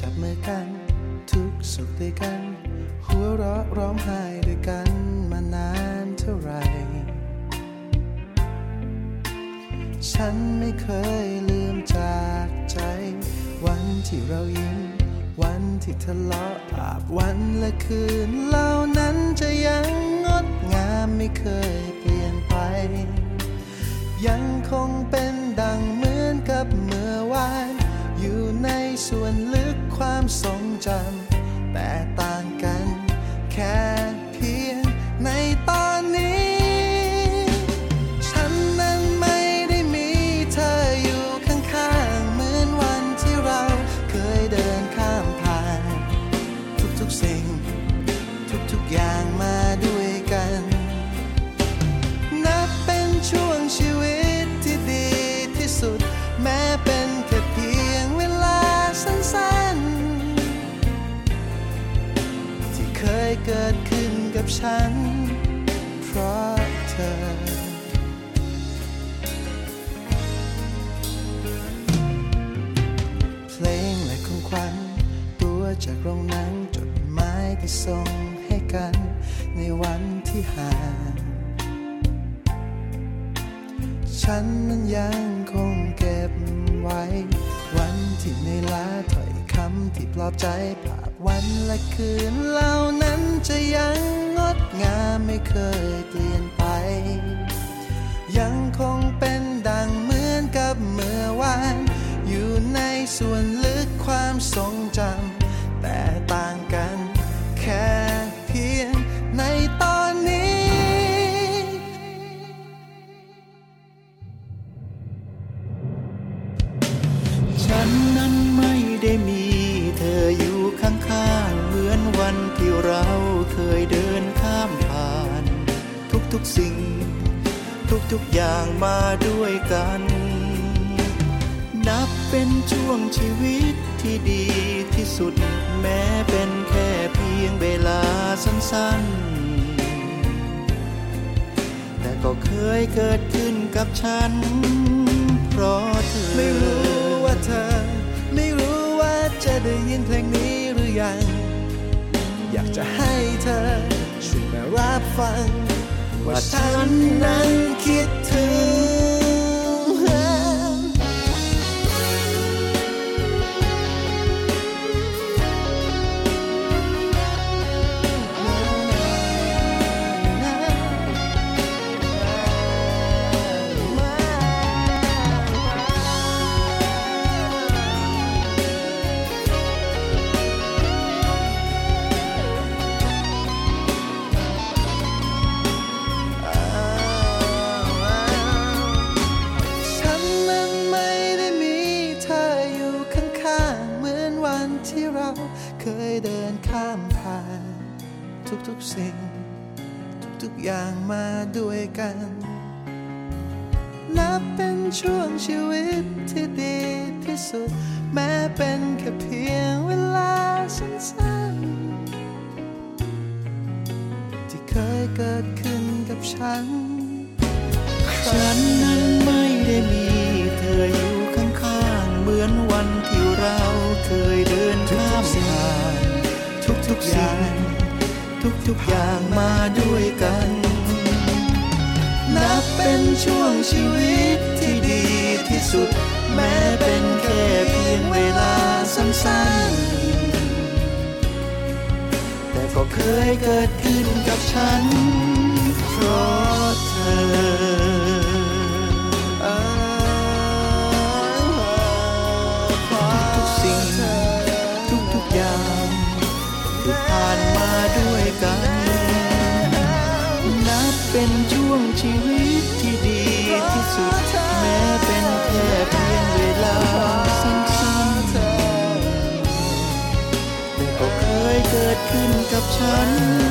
จับมือกัน ทุกสุขด้วยกัน หัวเราะร้องไห้ด้วยกันมานานเท่าไหรฉันไม่เคยลืมจากใจ วันที่เรายิ้ม วันที่ทะเลาะอาบวันและคืนเหล่านั้นจะยังงดงามไม่เคยเปลี่ยนไป ยังคงเป็นดังเกคว กับฉัน เพราะเธอ เพลงและของขวัญตัวจากโรงหนังจดหมายที่ส่งให้กันในวันที่ห่างฉันนั้นยังคงเก็บไว้ วันที่ในลาถอยคำที่ปลอบใจภาพวันและคืนเหล่านั้นจะยัง ยเปลี่ยนไป ยังคงเป็นดังเหมือนกับเมื่อวาน อยู่ในส่วนลึกความทรงจำแต่ ทุกสิ่ง ทุกๆอย่างมาด้วยกัน นับเป็นช่วงชีวิตที่ดีที่สุด แม้เป็นแค่เพียงเวลาสั้นๆ แต่ก็เคยเกิดขึ้นกับฉัน เพราะเธอ ไม่รู้ว่าเธอ ไม่รู้ว่าจะได้ยินเพลงนี้หรือยัง อยากจะให้เธอช่วยมารับฟัง ว่าฉันนั้นคิดถึง ที่เราเคยเดินข้ามผ่าน ทุกๆสิ่ง ทุกๆอย่างมาด้วยกัน นับเป็นช่วงชีวิตที่ดีที่สุด แม้เป็นแค่เพียงเวลาสั้นๆ ที่เคยเกิดขึ้นกับฉันฉัน สิ่ง ทุกๆอย่างมาด้วยกัน นับเป็นช่วงชีวิตที่ดีที่สุด แม้เป็นแค่เพียงเวลาสั้นๆ แต่ก็เคยเกิดขึ้นกับฉัน เพราะเธอ วงชีวิตที่ดีที่สุด แม้เป็นแค่เพียงเวลาสั้นๆแต่ก็เคยเกิดขึ้นกับฉัน